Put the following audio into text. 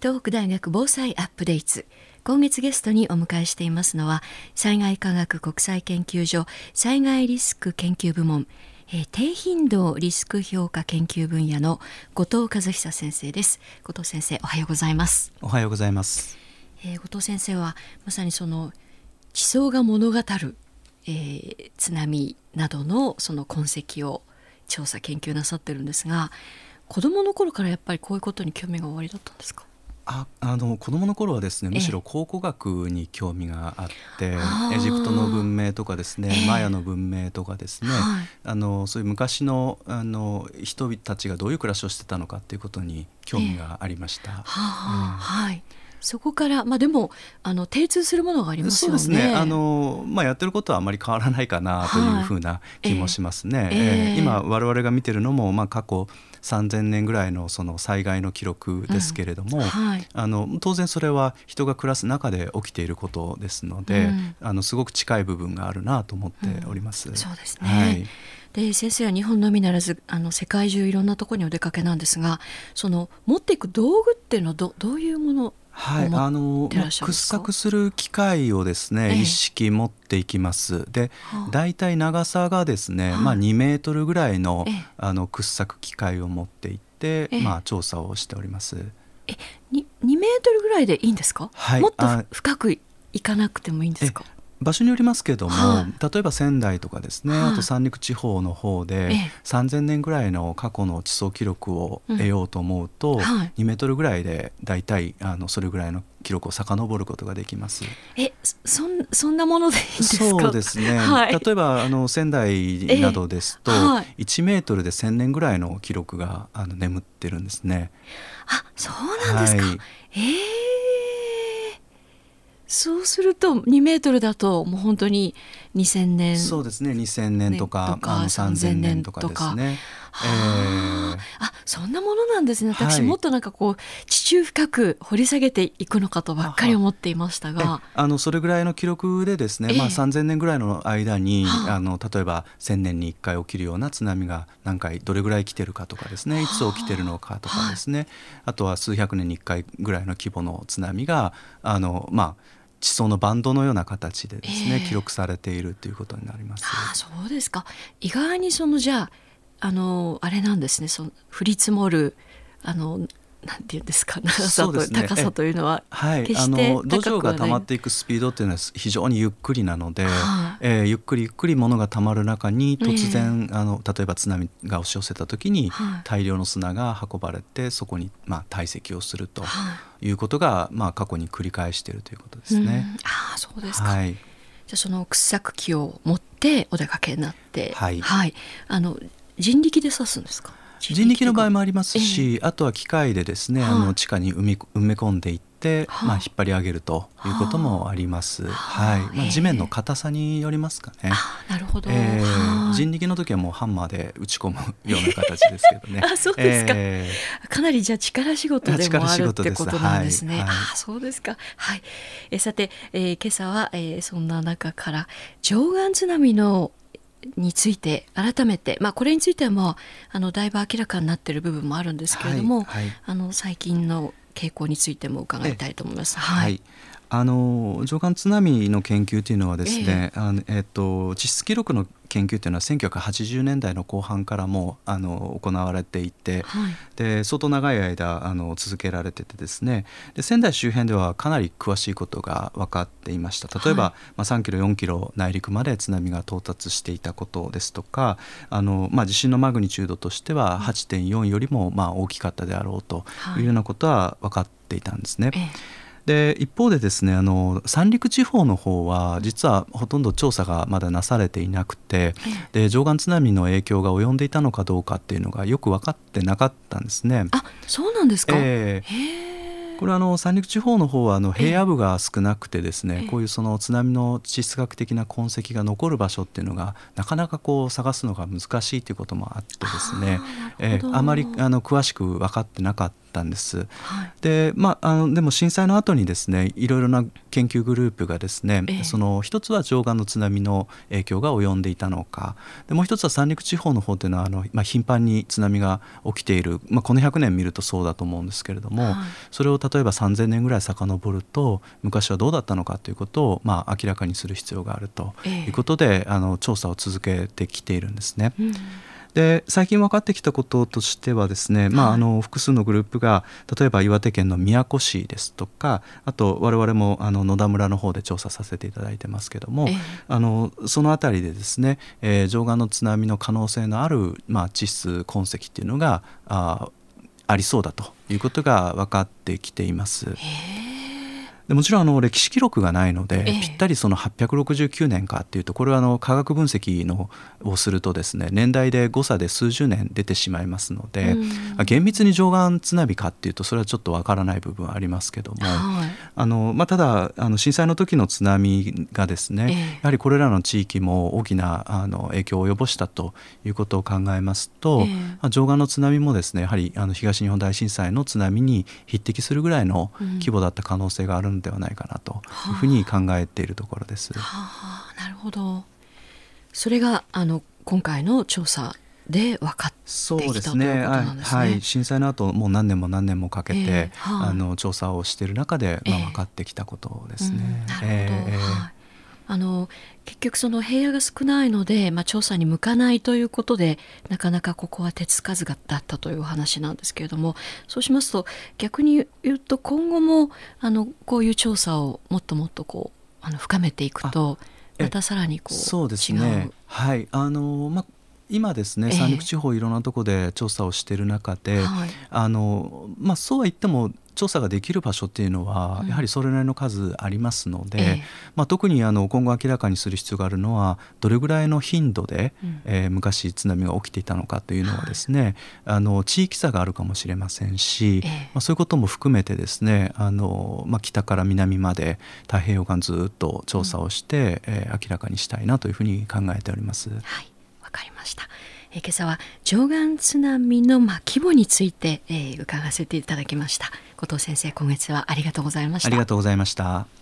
東北大学防災アップデート。今月ゲストにお迎えしていますのは災害科学国際研究所災害リスク研究部門、えー、低頻度リスク評価研究分野の後藤和久先生です。後藤先生おはようございます。おはようございます、えー、後藤先生はまさにその地層が物語る、えー、津波などのその痕跡を調査研究なさってるんですが子供の頃からやっぱりこういうことに興味がおありだったんですか？ああの子供の頃はですねむしろ考古学に興味があってエジプトの文明とかですねマヤの文明とかですね、はい、あのそういう昔のあの人たちがどういう暮らしをしてたのかっていうことに興味がありました。はあ、はいそこからまあでもあの精通するものがありますよね。そうですね。あのまあやってることはあまり変わらないかなというふうな気もしますね。はい、えー、えー、今我々が見てるのもまあ過去3,000年ぐらいのその災害の記録ですけれども、うんはい、あの当然それは人が暮らす中で起きていることですので、うん、あのすごく近い部分があるなと思っております。うん、そうですね、はいで先生は日本のみならずあの世界中いろんなところにお出かけなんですがその持っていく道具っていうのはどどういうものはい、あの掘削する機械をですね、ええ、一式持っていきます。で、大体長さがですね、まあ2メートルぐらいの、え、あの掘削機械を持っていって、まあ調査をしております。え、2, 2メートルぐらいでいいんですか？はい、もっと深くいかなくてもいいんですか？場所によりますけども、はい、例えば仙台とかですね、はい、あと三陸地方の方で3,000年ぐらいの過去の地層記録を得ようと思うと、うんはい、2メートルぐらいで大体あのそれぐらいの記録を遡ることができます。え、そんそんなものでそうですね。はい、例えばあの仙台などですと、はい、1メートルで1000年ぐらいの記録があの眠ってるんですね。あ、そうなんですか。はい、ええーそうすると2メートルだともう本当に2000年。そうですね。2000年とかとか3000年とかですね。えー、あそんなものなんですね。私、もっとなんかこう地中深く掘り下げていくのかとばっかり思っていましたが。あのそれぐらいの記録でですね、えー、まあ、3,000年ぐらいの間に、あ。の例えば1,000年に1回起きるような津波が何回どれぐらい来てるかとかですね。いつ起きてるのかとかですね、あ。とは数百年に1回ぐらいの規模の津波があのまあ地層のバンドのような形でですね、えー、記録されているということになります。あそうですか。意外にそのじゃああのあれなんですね。その降り積もるあのなんていうんですか？長さと、ね、高さというのははい、あの土壌が溜まっていくスピードっていうのは非常にゆっくりなので、はえー、ゆっくりゆっくりものが溜まる中に突然、えー、あの例えば津波が押し寄せた時に、大量の砂が運ばれてそこに、まあ、堆積をするとい。うことが、まあ、過去に繰り返しているということですね。ああそうですか、はい、じゃあその掘削機を持ってお出かけになって、はい、はい、あの人力で刺すんですか？人力の場合もありますし、えー、あとは機械でですね、あ。の地下に埋め埋め込んでいって、まあ、引っ張り上げるということもあ。ります。はい。まあ、地面の硬さによりますかね。なるほど、えー、人力の時はもうハンマーで打ち込むような形ですけどね。あそうですか、えー、かなりじゃあ力仕事でもあるってことなんですね。はい。はい、あそうですか。はい。えさて、えー、今朝は、えー、そんな中から上岸津波のについて改めて、まあ、これについてはもうあのだいぶ明らかになっている部分もあるんですけれども、はいはい、あの最近の傾向についても伺いたいと思います。はい、あの上岸津波の研究というのはですね、えー、あのえーと、地質記録の研究というのは1980年代の後半からもあの行われていて、はい、で相当長い間あの続けられててですね。で仙台周辺ではかなり詳しいことが分かっていました。例えば、はい、まあ、3キロ4キロ内陸まで津波が到達していたことですとかあの、まあ、地震のマグニチュードとしては8.4よりもまあ大きかったであろうというようなことは分かっていたんですね。はいで一方でですねあの三陸地方の方は実はほとんど調査がまだなされていなくて、で上岸津波の影響が及んでいたのかどうかっていうのがよく分かってなかったんですね。あそうなんですか、えーこれはあの三陸地方の方はあの平野部が少なくてですね、こういうその津波の地質学的な痕跡が残る場所っていうのがなかなかこう探すのが難しいということもあってですねあ,、えー、あまりあの詳しく分かってなかったったんです。はい、でまああのでも震災の後にですねいろいろな研究グループがですね、えー、その一つは上岸の津波の影響が及んでいたのか。でもう一つは三陸地方の方というのはあの、まあ、頻繁に津波が起きている、まあ、この100年見るとそうだと思うんですけれども、はい、それを例えば3,000年ぐらい遡ると昔はどうだったのかということを、まあ、明らかにする必要があるということで、えー、あの調査を続けてきているんですね。うんで最近分かってきたこととしてはですね、まあ、あの複数のグループが例えば岩手県の宮古市ですとかあと我々もあの野田村の方で調査させていただいてますけども、えー、あのその辺りでですね、えー、上岸の津波の可能性のある、まあ、地質痕跡っていうのがあありそうだということが分かってきています。えーでもちろんあの歴史記録がないので、ええ、ぴったりその869年かっていうとこれはあの科学分析のをするとですね年代で誤差で数十年出てしまいますので、うん、厳密に上岸津波かっていうとそれはちょっとわからない部分はありますけども、はい、あのまあ、ただあの震災の時の津波がですね、え、やはりこれらの地域も大きなあの影響を及ぼしたということを考えますと、まあ、上岸の津波もですねやはりあの東日本大震災の津波に匹敵するぐらいの規模だった可能性があるんではないかなというふうに考えているところです。はあ、なるほど。それがあの今回の調査で分かってそうですね、はい、震災の後もう何年も何年もかけて、えーはあ、あの調査をしている中で、まあ、分かってきたことですね。えー、なるほど、えーはいあの結局その平野が少ないので、まあ、調査に向かないということでなかなかここは手つかずだったというお話なんですけれどもそうしますと逆に言うと今後もあのこういう調査をもっともっとこうあの深めていくとまたさらにこうそうですね。はい。あのまあ今ですね三陸地方いろんなところで調査をしている中で、はい、あのまあ、そうは言っても調査ができる場所っていうのはやはりそれなりの数ありますので、うん、まあ、特にあの今後明らかにする必要があるのはどれぐらいの頻度で、うん、えー、昔津波が起きていたのかというのはですね、はい、あの地域差があるかもしれませんし、えー、まあ、そういうことも含めてですねあの、まあ、北から南まで太平洋岸ずっと調査をして、うん、えー、明らかにしたいなというふうに考えております。はいわかりました。え今朝は上岸津波のま規模について、えー、伺わせていただきました。後藤先生今月はありがとうございました。ありがとうございました。